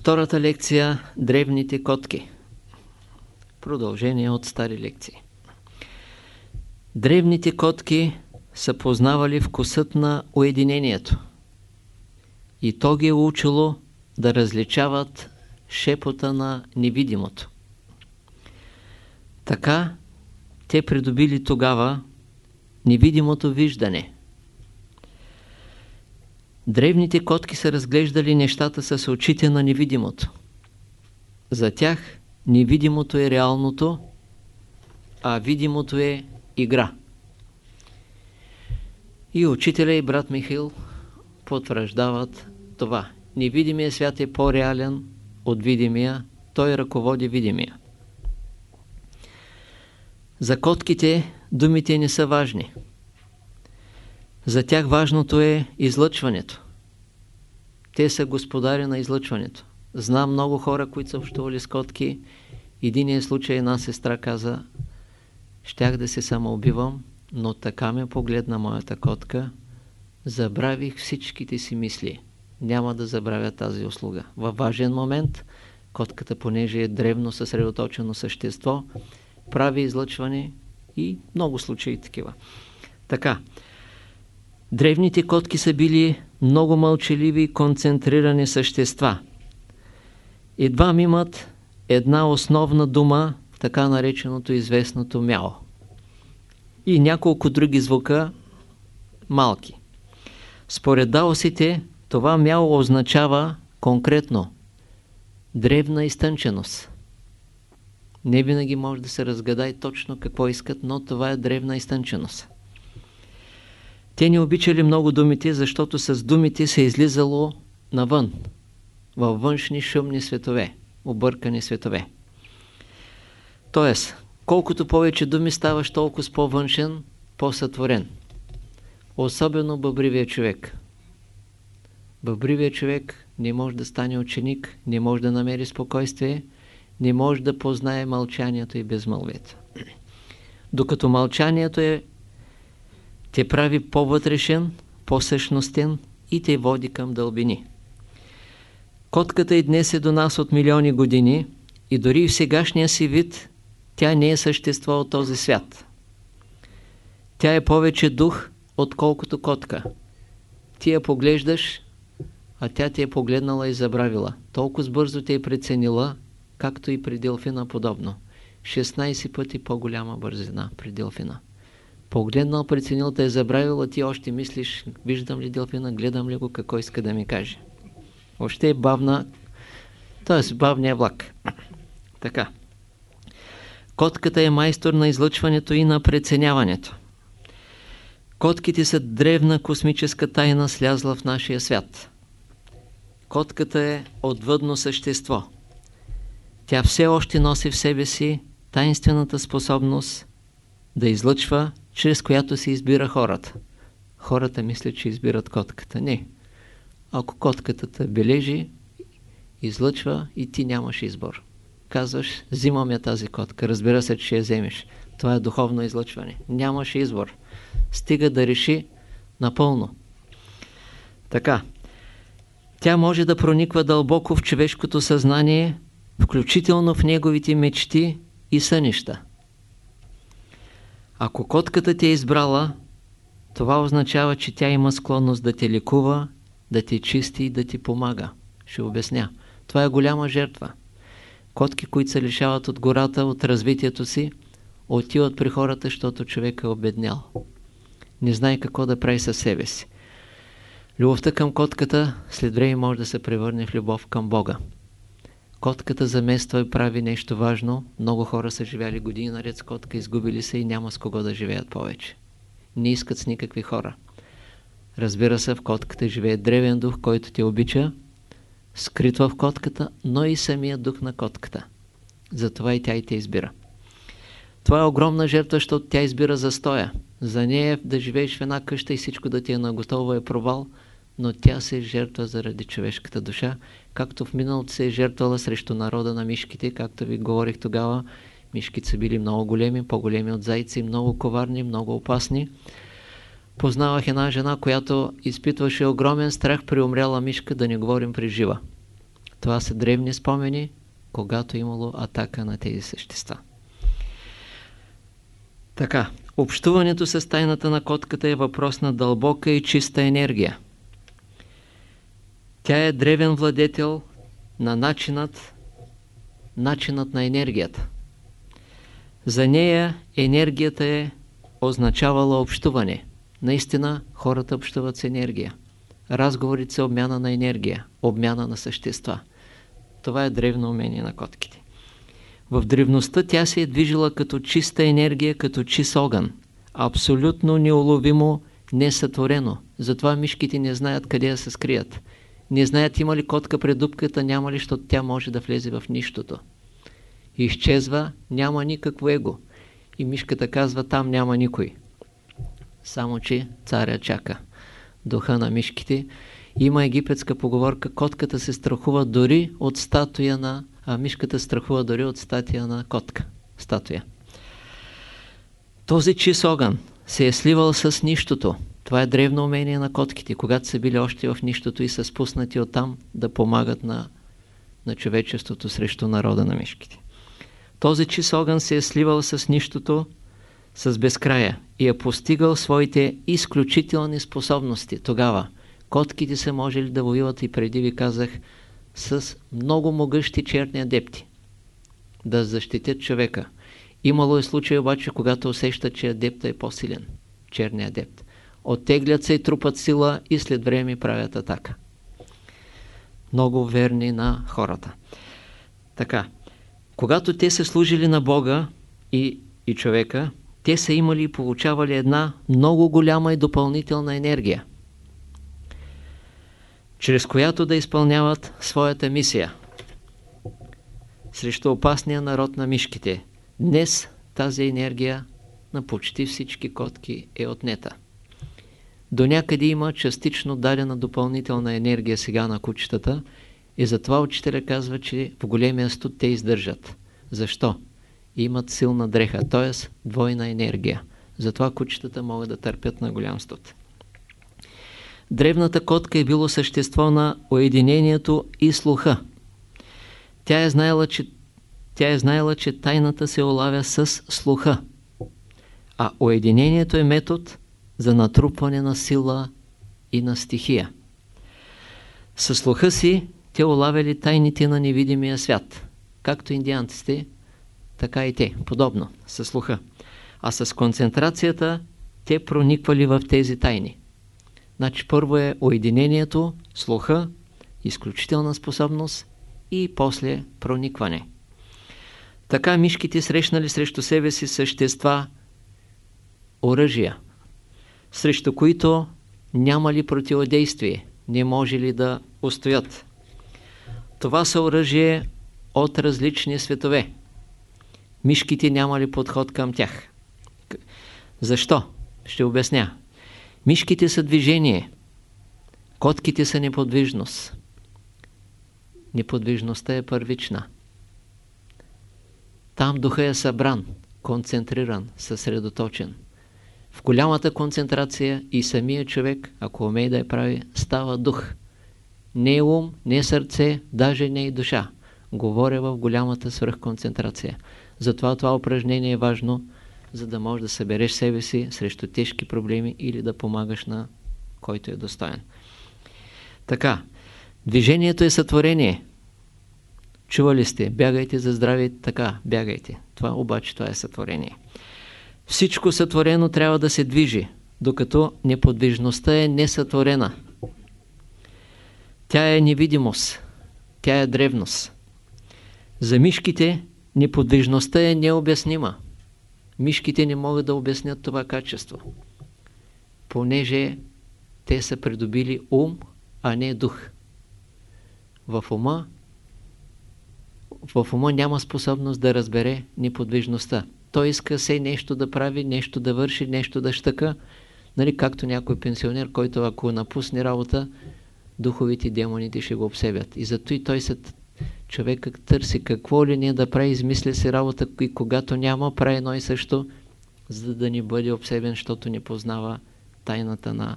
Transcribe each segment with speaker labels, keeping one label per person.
Speaker 1: Втората лекция – древните котки. Продължение от стари лекции. Древните котки са познавали вкусът на уединението. И то ги е учило да различават шепота на невидимото. Така те придобили тогава невидимото виждане. Древните котки са разглеждали нещата с очите на невидимото. За тях невидимото е реалното, а видимото е игра. И учителя и брат Михаил потвърждават това. Невидимия свят е по-реален от видимия, той ръководи видимия. За котките думите не са важни. За тях важното е излъчването. Те са господари на излъчването. Знам много хора, които са общували с котки. Единият случай една сестра каза, щях да се самоубивам, но така ме погледна моята котка, забравих всичките си мисли. Няма да забравя тази услуга. Във важен момент, котката, понеже е древно съсредоточено същество, прави излъчване и много случаи такива. Така, древните котки са били много мълчаливи и концентрирани същества. Едва имат една основна дума, така нареченото известното мяо. И няколко други звука малки. Според даосите, това мяо означава конкретно древна изтънченост. Не винаги може да се разгадай точно какво искат, но това е древна изтънченост. Те не обичали много думите, защото с думите се е излизало навън, във външни шумни светове, объркани светове. Тоест, колкото повече думи ставаш толкова по-външен, по-сътворен. Особено бъбривия човек. Бъбривия човек не може да стане ученик, не може да намери спокойствие, не може да познае мълчанието и безмълвието. Докато мълчанието е, те прави по-вътрешен, по-същностен и те води към дълбини. Котката и днес е до нас от милиони години и дори в сегашния си вид тя не е същество от този свят. Тя е повече дух, отколкото котка. Ти я поглеждаш, а тя ти е погледнала и забравила. Толкова бързо те е преценила, както и при Делфина подобно. 16 пъти по-голяма бързина при Делфина. Погледнал, преценил, те е забравил, а ти още мислиш, виждам ли Делфина, гледам ли го, какво иска да ми каже. Още е бавна, т.е. бавния влак. Така. Котката е майстор на излъчването и на преценяването. Котките са древна космическа тайна, слязла в нашия свят. Котката е отвъдно същество – тя все още носи в себе си тайнствената способност да излъчва, чрез която се избира хората. Хората мислят, че избират котката. Не. Ако котката те бележи, излъчва и ти нямаш избор. Казваш, взимам я тази котка, разбира се, че я вземеш. Това е духовно излъчване. Нямаш избор. Стига да реши напълно. Така. Тя може да прониква дълбоко в човешкото съзнание, включително в неговите мечти и сънища. Ако котката те е избрала, това означава, че тя има склонност да те лекува, да те чисти и да ти помага. Ще обясня. Това е голяма жертва. Котки, които се лишават от гората, от развитието си, отиват при хората, защото човек е обеднял. Не знае какво да прави със себе си. Любовта към котката след време може да се превърне в любов към Бога. Котката замества и прави нещо важно. Много хора са живяли години наред с котка, изгубили се и няма с кого да живеят повече. Не искат с никакви хора. Разбира се, в котката живее древен дух, който те обича, скрит в котката, но и самия дух на котката. Затова и тя и те избира. Това е огромна жертва, защото тя избира застоя. За нея да живееш в една къща и всичко да ти е наготово е провал – но тя се жертва заради човешката душа, както в миналото се е жертвала срещу народа на мишките, както ви говорих тогава. Мишките са били много големи, по-големи от зайци, много коварни, много опасни. Познавах една жена, която изпитваше огромен страх при умряла мишка, да не говорим при жива. Това са древни спомени, когато е имало атака на тези същества. Така, общуването с тайната на котката е въпрос на дълбока и чиста енергия. Тя е древен владетел на начинът, начинът на енергията. За нея енергията е означавала общуване. Наистина хората общуват с енергия. Разговорите са обмяна на енергия, обмяна на същества. Това е древно умение на котките. В древността тя се е движила като чиста енергия, като чист огън. Абсолютно неуловимо, несътворено. Затова мишките не знаят къде да се скрият. Не знаят има ли котка пред дупката, няма ли, защото тя може да влезе в нищото. Изчезва, няма никакво его. И мишката казва, там няма никой. Само, че царя чака. Духа на мишките. Има египетска поговорка, котката се страхува дори от статуя на... А мишката страхува дори от статуя на котка. Статуя. Този чист огън се е сливал с нищото. Това е древно умение на котките, когато са били още в нищото и са спуснати оттам да помагат на, на човечеството срещу народа на мишките. Този чист огън се е сливал с нищото, с безкрая и е постигал своите изключителни способности. Тогава котките са можели да воюват и преди ви казах с много могъщи черни адепти. Да защитят човека. Имало е случай обаче, когато усещат, че адепта е по-силен. Черният адепт. Оттеглят се и трупат сила и след време правят атака. Много верни на хората. Така. Когато те са служили на Бога и, и човека, те са имали и получавали една много голяма и допълнителна енергия, чрез която да изпълняват своята мисия срещу опасния народ на мишките. Днес тази енергия на почти всички котки е отнета. До някъде има частично дадена допълнителна енергия сега на кучетата и затова учителя казва, че в големия студ те издържат. Защо? Имат силна дреха, т.е. двойна енергия. Затова кучетата могат да търпят на голям студ. Древната котка е било същество на уединението и слуха. Тя е знаела, че, тя е знаела, че тайната се олавя с слуха. А уединението е метод за натрупване на сила и на стихия. Със слуха си те улавяли тайните на невидимия свят, както индианците, така и те, подобно, със слуха. А с концентрацията те прониквали в тези тайни. Значи първо е уединението, слуха, изключителна способност и после проникване. Така мишките срещнали срещу себе си същества, оръжия, срещу които няма ли противодействие, не може ли да устоят. Това са оръжие от различни светове. Мишките няма ли подход към тях? Защо? Ще обясня. Мишките са движение, котките са неподвижност. Неподвижността е първична. Там духа е събран, концентриран, съсредоточен. В голямата концентрация и самия човек, ако умее да я прави, става дух. Не е ум, не е сърце, даже не е душа. Говоря в голямата свръхконцентрация. Затова това упражнение е важно, за да можеш да събереш себе си срещу тежки проблеми или да помагаш на който е достоен. Така, движението е сътворение. Чували сте, бягайте за здраве, така, бягайте. Това обаче това е сътворение. Всичко сътворено трябва да се движи, докато неподвижността е несътворена. Тя е невидимост, тя е древност. За мишките неподвижността е необяснима. Мишките не могат да обяснят това качество, понеже те са придобили ум, а не дух. В ума, в ума няма способност да разбере неподвижността. Той иска се нещо да прави, нещо да върши, нещо да щъка. Нали, както някой пенсионер, който ако напусне работа, духовите демоните ще го обсебят. И зато и той се човекът търси какво ли не да прави, измисля си работа и когато няма, прави едно и също, за да ни бъде обсебен, защото не познава тайната на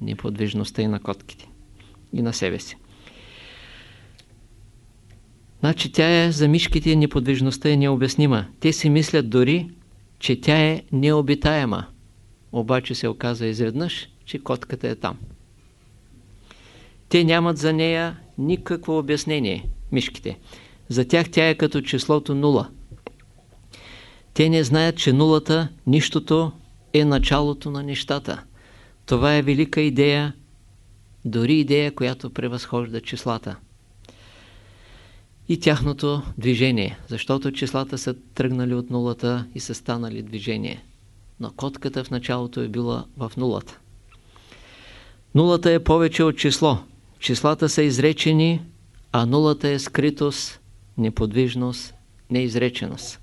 Speaker 1: неподвижността и на котките и на себе си. Значи тя е, за мишките неподвижността е необяснима. Те си мислят дори, че тя е необитаема. Обаче се оказа изведнъж, че котката е там. Те нямат за нея никакво обяснение, мишките. За тях тя е като числото нула. Те не знаят, че нулата, нищото, е началото на нещата. Това е велика идея, дори идея, която превъзхожда числата. И тяхното движение, защото числата са тръгнали от нулата и са станали движение. Но котката в началото е била в нулата. Нулата е повече от число. Числата са изречени, а нулата е скритост, неподвижност, неизреченост.